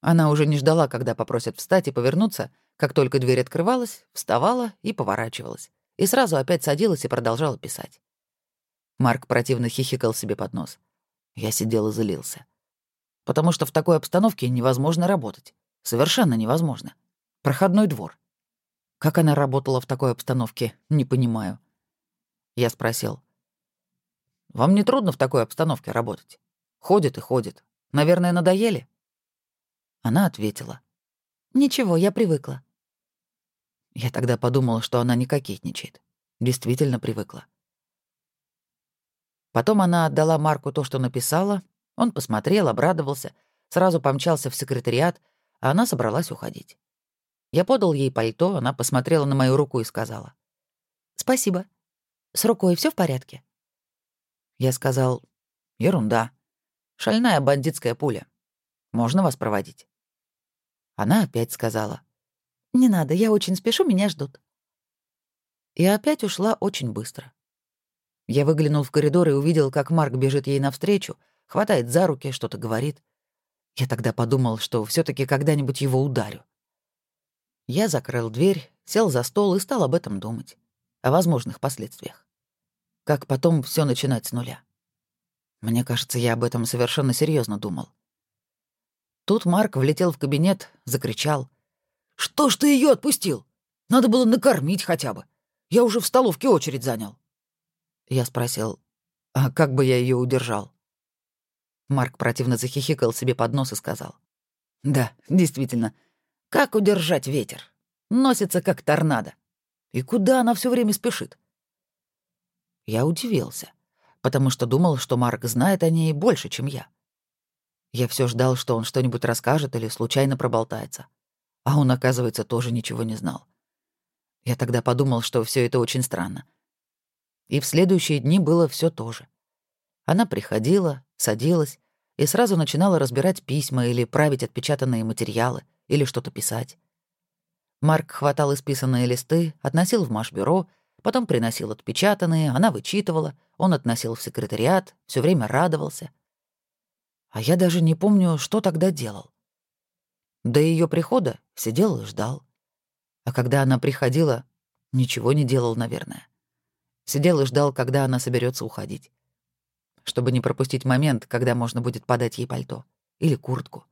A: Она уже не ждала, когда попросят встать и повернуться, как только дверь открывалась, вставала и поворачивалась. И сразу опять садилась и продолжала писать. Марк противно хихикал себе под нос. Я сидел и злился. Потому что в такой обстановке невозможно работать. Совершенно невозможно. Проходной двор. Как она работала в такой обстановке, не понимаю. Я спросил. «Вам не трудно в такой обстановке работать? Ходит и ходит. Наверное, надоели?» Она ответила. «Ничего, я привыкла». Я тогда подумала, что она не кокетничает. Действительно привыкла. Потом она отдала Марку то, что написала. Он посмотрел, обрадовался, сразу помчался в секретариат, а она собралась уходить. Я подал ей пальто, она посмотрела на мою руку и сказала. «Спасибо. С рукой все в порядке?» Я сказал, «Ерунда. Шальная бандитская пуля. Можно вас проводить?» Она опять сказала, «Не надо, я очень спешу, меня ждут». И опять ушла очень быстро. Я выглянул в коридор и увидел, как Марк бежит ей навстречу, хватает за руки, что-то говорит. Я тогда подумал, что все таки когда-нибудь его ударю. Я закрыл дверь, сел за стол и стал об этом думать. О возможных последствиях. Как потом все начинать с нуля. Мне кажется, я об этом совершенно серьезно думал. Тут Марк влетел в кабинет, закричал. «Что ж ты ее отпустил? Надо было накормить хотя бы. Я уже в столовке очередь занял». Я спросил, «А как бы я ее удержал?» Марк противно захихикал себе под нос и сказал. «Да, действительно, как удержать ветер? Носится как торнадо. И куда она все время спешит? Я удивился, потому что думал, что Марк знает о ней больше, чем я. Я все ждал, что он что-нибудь расскажет или случайно проболтается. А он, оказывается, тоже ничего не знал. Я тогда подумал, что все это очень странно. И в следующие дни было все то же. Она приходила, садилась и сразу начинала разбирать письма или править отпечатанные материалы — или что-то писать. Марк хватал исписанные листы, относил в машбюро, потом приносил отпечатанные, она вычитывала, он относил в секретариат, все время радовался. А я даже не помню, что тогда делал. До ее прихода сидел и ждал. А когда она приходила, ничего не делал, наверное. Сидел и ждал, когда она соберется уходить. Чтобы не пропустить момент, когда можно будет подать ей пальто или куртку.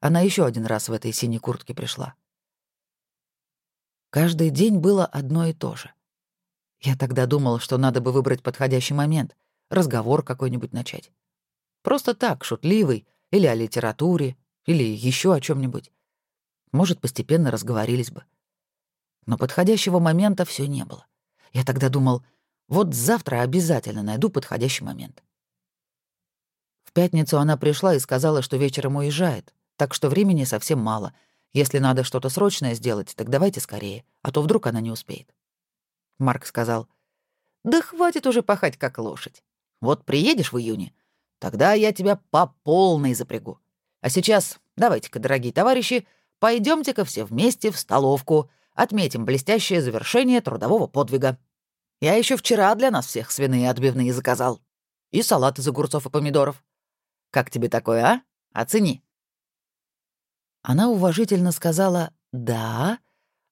A: Она еще один раз в этой синей куртке пришла. Каждый день было одно и то же. Я тогда думал, что надо бы выбрать подходящий момент, разговор какой-нибудь начать. Просто так, шутливый, или о литературе, или еще о чем нибудь Может, постепенно разговорились бы. Но подходящего момента все не было. Я тогда думал, вот завтра обязательно найду подходящий момент. В пятницу она пришла и сказала, что вечером уезжает, так что времени совсем мало. Если надо что-то срочное сделать, так давайте скорее, а то вдруг она не успеет. Марк сказал, «Да хватит уже пахать, как лошадь. Вот приедешь в июне, тогда я тебя по полной запрягу. А сейчас давайте-ка, дорогие товарищи, пойдемте-ка все вместе в столовку, отметим блестящее завершение трудового подвига. Я еще вчера для нас всех свиные отбивные заказал. И салат из огурцов и помидоров. Как тебе такое, а? Оцени». Она уважительно сказала «да»,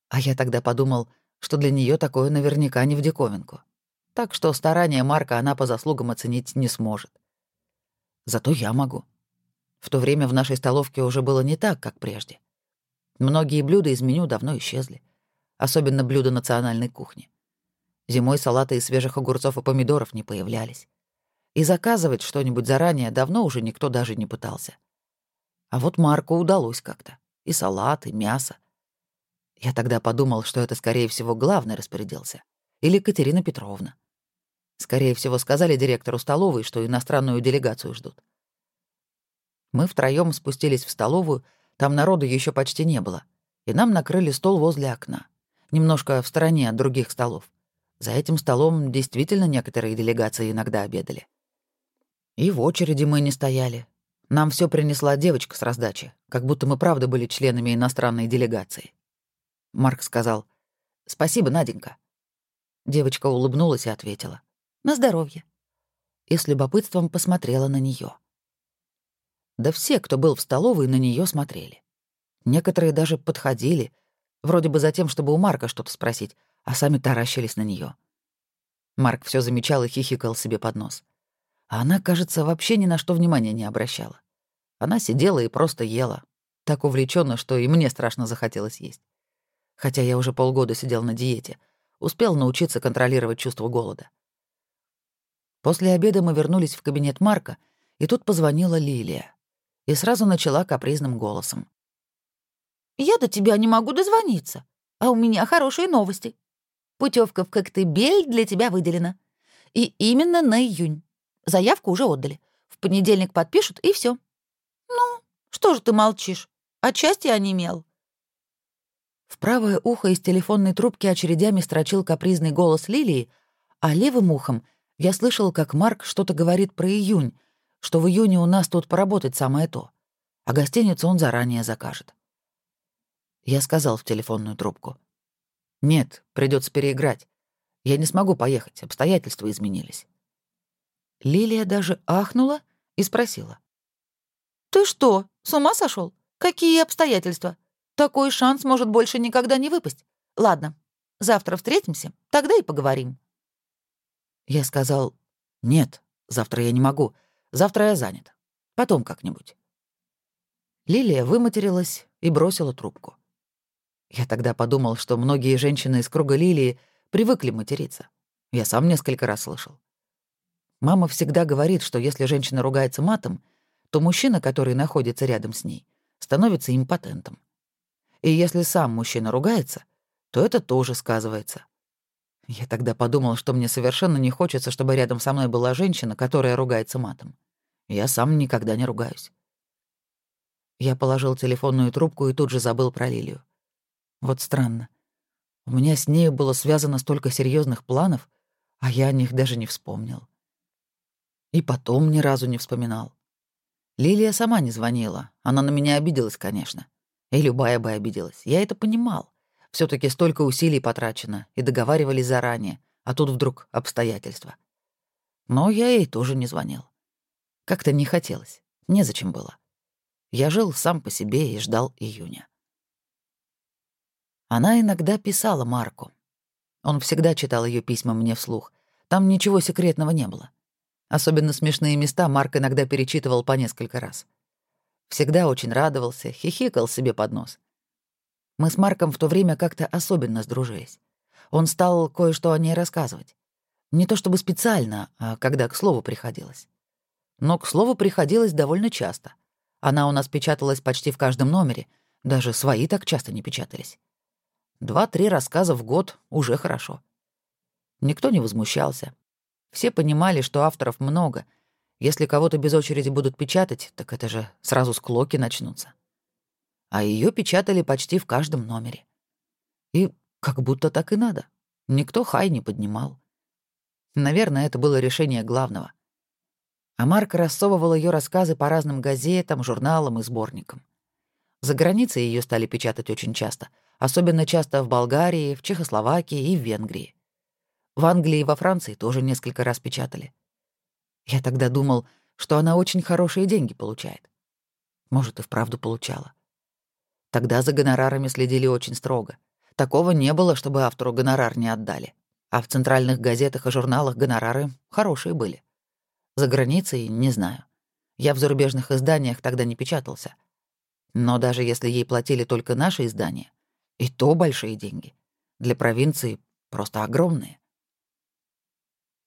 A: а я тогда подумал, что для нее такое наверняка не в диковинку. Так что старания Марка она по заслугам оценить не сможет. Зато я могу. В то время в нашей столовке уже было не так, как прежде. Многие блюда из меню давно исчезли. Особенно блюда национальной кухни. Зимой салаты из свежих огурцов и помидоров не появлялись. И заказывать что-нибудь заранее давно уже никто даже не пытался. А вот Марку удалось как-то. И салат, и мясо. Я тогда подумал, что это, скорее всего, главный распорядился. Или Катерина Петровна. Скорее всего, сказали директору столовой, что иностранную делегацию ждут. Мы втроем спустились в столовую, там народу еще почти не было, и нам накрыли стол возле окна, немножко в стороне от других столов. За этим столом действительно некоторые делегации иногда обедали. И в очереди мы не стояли. Нам все принесла девочка с раздачи, как будто мы правда были членами иностранной делегации. Марк сказал «Спасибо, Наденька». Девочка улыбнулась и ответила «На здоровье». И с любопытством посмотрела на нее. Да все, кто был в столовой, на нее смотрели. Некоторые даже подходили, вроде бы за тем, чтобы у Марка что-то спросить, а сами таращились на нее. Марк все замечал и хихикал себе под нос. А она, кажется, вообще ни на что внимания не обращала. Она сидела и просто ела, так увлеченно, что и мне страшно захотелось есть. Хотя я уже полгода сидел на диете, успел научиться контролировать чувство голода. После обеда мы вернулись в кабинет Марка, и тут позвонила Лилия. И сразу начала капризным голосом. «Я до тебя не могу дозвониться, а у меня хорошие новости. Путевка в Коктебель для тебя выделена. И именно на июнь. Заявку уже отдали. В понедельник подпишут, и все. Ну, что же ты молчишь? Отчасти онемел. В правое ухо из телефонной трубки очередями строчил капризный голос Лилии, а левым ухом я слышал, как Марк что-то говорит про июнь, что в июне у нас тут поработать самое то, а гостиницу он заранее закажет. Я сказал в телефонную трубку. «Нет, придется переиграть. Я не смогу поехать, обстоятельства изменились». Лилия даже ахнула и спросила. «Ты что, с ума сошел? Какие обстоятельства? Такой шанс может больше никогда не выпасть. Ладно, завтра встретимся, тогда и поговорим». Я сказал, «Нет, завтра я не могу. Завтра я занят. Потом как-нибудь». Лилия выматерилась и бросила трубку. Я тогда подумал, что многие женщины из круга Лилии привыкли материться. Я сам несколько раз слышал. Мама всегда говорит, что если женщина ругается матом, то мужчина, который находится рядом с ней, становится импотентом. И если сам мужчина ругается, то это тоже сказывается. Я тогда подумал, что мне совершенно не хочется, чтобы рядом со мной была женщина, которая ругается матом. Я сам никогда не ругаюсь. Я положил телефонную трубку и тут же забыл про Лилию. Вот странно. У меня с ней было связано столько серьезных планов, а я о них даже не вспомнил. И потом ни разу не вспоминал. Лилия сама не звонила. Она на меня обиделась, конечно. И любая бы обиделась. Я это понимал. все таки столько усилий потрачено, и договаривались заранее, а тут вдруг обстоятельства. Но я ей тоже не звонил. Как-то не хотелось, незачем было. Я жил сам по себе и ждал июня. Она иногда писала Марку. Он всегда читал ее письма мне вслух. Там ничего секретного не было. Особенно смешные места Марк иногда перечитывал по несколько раз. Всегда очень радовался, хихикал себе под нос. Мы с Марком в то время как-то особенно сдружились. Он стал кое-что о ней рассказывать. Не то чтобы специально, а когда к слову приходилось. Но к слову приходилось довольно часто. Она у нас печаталась почти в каждом номере, даже свои так часто не печатались. Два-три рассказа в год уже хорошо. Никто не возмущался, все понимали, что авторов много. Если кого-то без очереди будут печатать, так это же сразу склоки начнутся. А ее печатали почти в каждом номере. И как будто так и надо. Никто хай не поднимал. Наверное, это было решение главного. А Марк рассовывал ее рассказы по разным газетам, журналам и сборникам. За границей ее стали печатать очень часто, особенно часто в Болгарии, в Чехословакии и в Венгрии. В Англии и во Франции тоже несколько раз печатали. Я тогда думал, что она очень хорошие деньги получает. Может, и вправду получала. Тогда за гонорарами следили очень строго. Такого не было, чтобы автору гонорар не отдали. А в центральных газетах и журналах гонорары хорошие были. За границей — не знаю. Я в зарубежных изданиях тогда не печатался. Но даже если ей платили только наши издания, и то большие деньги. Для провинции просто огромные.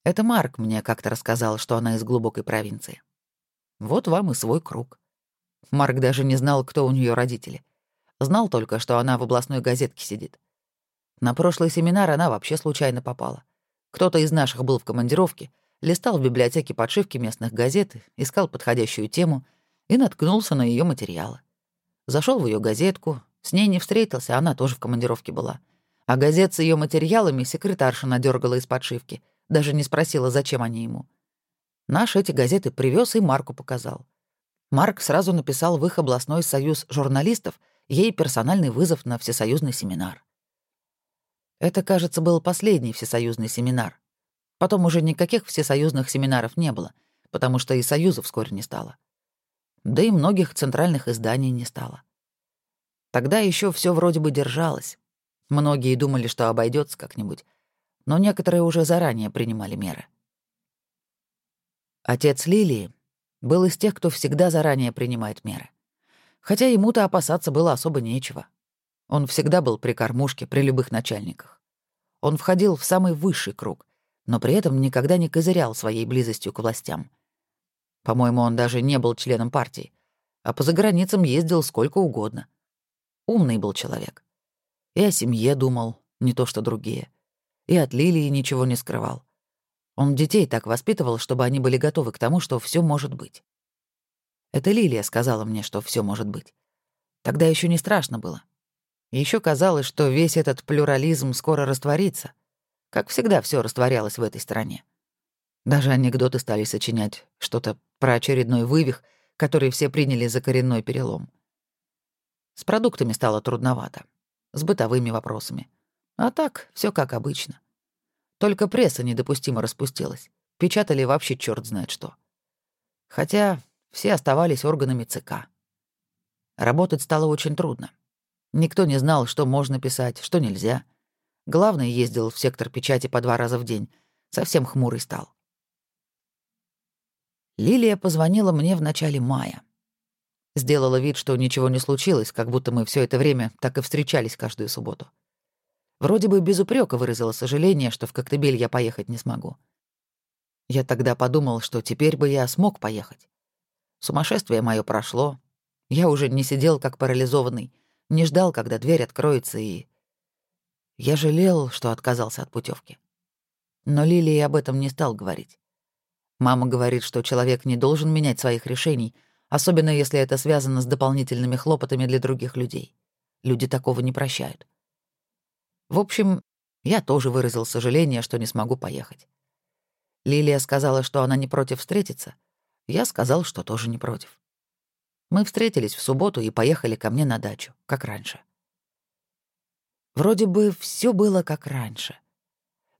A: Это Марк мне как-то рассказал, что она из глубокой провинции. Вот вам и свой круг. Марк даже не знал, кто у нее родители. Знал только, что она в областной газетке сидит. На прошлый семинар она вообще случайно попала. Кто-то из наших был в командировке, листал в библиотеке подшивки местных газет, искал подходящую тему и наткнулся на ее материалы. Зашел в ее газетку, с ней не встретился, она тоже в командировке была. А газет с ее материалами секретарша надергала из подшивки — даже не спросила, зачем они ему. Наш эти газеты привез и Марку показал. Марк сразу написал в их областной союз журналистов ей персональный вызов на всесоюзный семинар. Это, кажется, был последний всесоюзный семинар. Потом уже никаких всесоюзных семинаров не было, потому что и союза вскоре не стало. Да и многих центральных изданий не стало. Тогда еще все вроде бы держалось. Многие думали, что обойдется как-нибудь, но некоторые уже заранее принимали меры. Отец Лилии был из тех, кто всегда заранее принимает меры. Хотя ему-то опасаться было особо нечего. Он всегда был при кормушке, при любых начальниках. Он входил в самый высший круг, но при этом никогда не козырял своей близостью к властям. По-моему, он даже не был членом партии, а по заграницам ездил сколько угодно. Умный был человек. И о семье думал, не то что другие. И от Лилии ничего не скрывал. Он детей так воспитывал, чтобы они были готовы к тому, что все может быть. Это Лилия сказала мне, что все может быть. Тогда еще не страшно было. Еще казалось, что весь этот плюрализм скоро растворится. Как всегда все растворялось в этой стране. Даже анекдоты стали сочинять, что-то про очередной вывих, который все приняли за коренной перелом. С продуктами стало трудновато, с бытовыми вопросами. А так, все как обычно. Только пресса недопустимо распустилась. Печатали вообще черт знает что. Хотя все оставались органами ЦК. Работать стало очень трудно. Никто не знал, что можно писать, что нельзя. Главный ездил в сектор печати по два раза в день. Совсем хмурый стал. Лилия позвонила мне в начале мая. Сделала вид, что ничего не случилось, как будто мы все это время так и встречались каждую субботу. Вроде бы без упрека выразила сожаление, что в Коктебель я поехать не смогу. Я тогда подумал, что теперь бы я смог поехать. Сумасшествие мое прошло. Я уже не сидел как парализованный, не ждал, когда дверь откроется, и... Я жалел, что отказался от путевки. Но Лилии об этом не стал говорить. Мама говорит, что человек не должен менять своих решений, особенно если это связано с дополнительными хлопотами для других людей. Люди такого не прощают. В общем, я тоже выразил сожаление, что не смогу поехать. Лилия сказала, что она не против встретиться. Я сказал, что тоже не против. Мы встретились в субботу и поехали ко мне на дачу, как раньше. Вроде бы все было как раньше.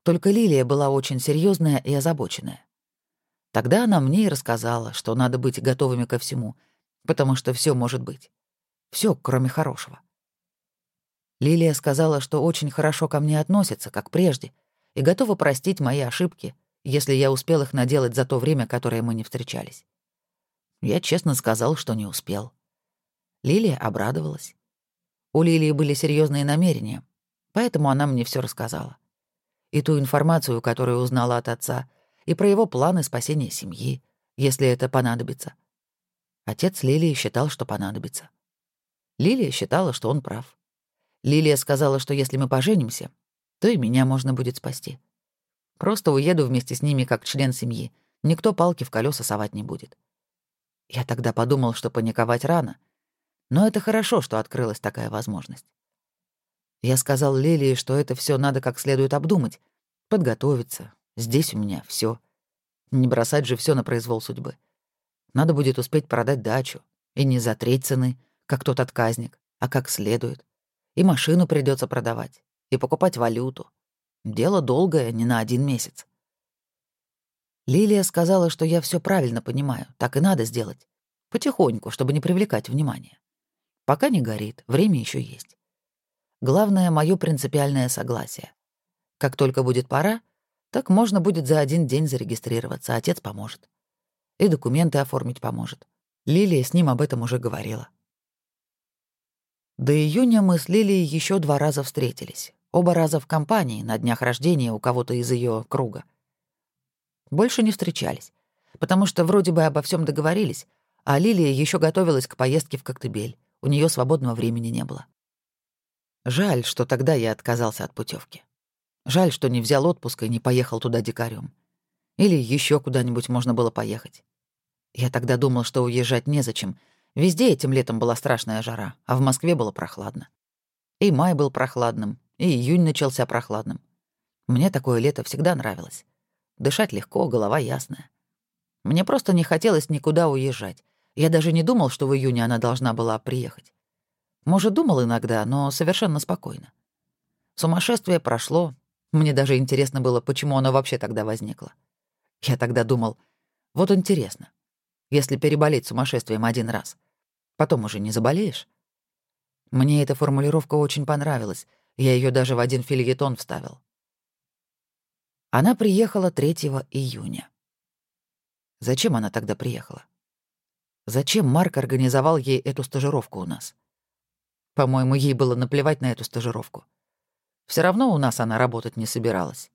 A: Только Лилия была очень серьезная и озабоченная. Тогда она мне и рассказала, что надо быть готовыми ко всему, потому что все может быть. Все, кроме хорошего. Лилия сказала, что очень хорошо ко мне относится, как прежде, и готова простить мои ошибки, если я успел их наделать за то время, которое мы не встречались. Я честно сказал, что не успел. Лилия обрадовалась. У Лилии были серьезные намерения, поэтому она мне все рассказала. И ту информацию, которую узнала от отца, и про его планы спасения семьи, если это понадобится. Отец Лилии считал, что понадобится. Лилия считала, что он прав. Лилия сказала, что если мы поженимся, то и меня можно будет спасти. Просто уеду вместе с ними как член семьи. Никто палки в колеса совать не будет. Я тогда подумал, что паниковать рано. Но это хорошо, что открылась такая возможность. Я сказал Лилии, что это все надо как следует обдумать, подготовиться. Здесь у меня все. Не бросать же все на произвол судьбы. Надо будет успеть продать дачу. И не за треть цены, как тот отказник, а как следует. И машину придется продавать, и покупать валюту. Дело долгое, не на один месяц. Лилия сказала, что я все правильно понимаю, так и надо сделать. Потихоньку, чтобы не привлекать внимания. Пока не горит, время еще есть. Главное — мое принципиальное согласие. Как только будет пора, так можно будет за один день зарегистрироваться, отец поможет. И документы оформить поможет. Лилия с ним об этом уже говорила. До июня мы с Лилией еще два раза встретились. Оба раза в компании, на днях рождения у кого-то из ее круга. Больше не встречались, потому что вроде бы обо всем договорились, а Лилия еще готовилась к поездке в Коктебель. У нее свободного времени не было. Жаль, что тогда я отказался от путевки. Жаль, что не взял отпуск и не поехал туда дикарем. Или еще куда-нибудь можно было поехать. Я тогда думал, что уезжать незачем. Везде этим летом была страшная жара, а в Москве было прохладно. И май был прохладным, и июнь начался прохладным. Мне такое лето всегда нравилось. Дышать легко, голова ясная. Мне просто не хотелось никуда уезжать. Я даже не думал, что в июне она должна была приехать. Может, думал иногда, но совершенно спокойно. Сумасшествие прошло. Мне даже интересно было, почему оно вообще тогда возникло. Я тогда думал, вот интересно, если переболеть сумасшествием один раз, потом уже не заболеешь? Мне эта формулировка очень понравилась, я ее даже в один фильетон вставил. Она приехала 3 июня. Зачем она тогда приехала? Зачем Марк организовал ей эту стажировку у нас? По-моему, ей было наплевать на эту стажировку. Все равно у нас она работать не собиралась.